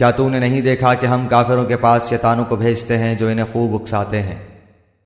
کیا تو نے نہیں دیکھا کہ ہم کافروں کے پاس شیطانوں کو بھیجتے ہیں جو انہیں خوب اکساتے ہیں؟